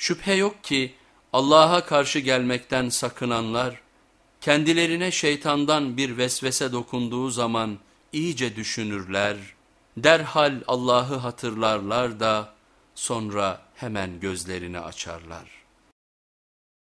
Şüphe yok ki Allah'a karşı gelmekten sakınanlar, kendilerine şeytandan bir vesvese dokunduğu zaman iyice düşünürler, derhal Allah'ı hatırlarlar da sonra hemen gözlerini açarlar.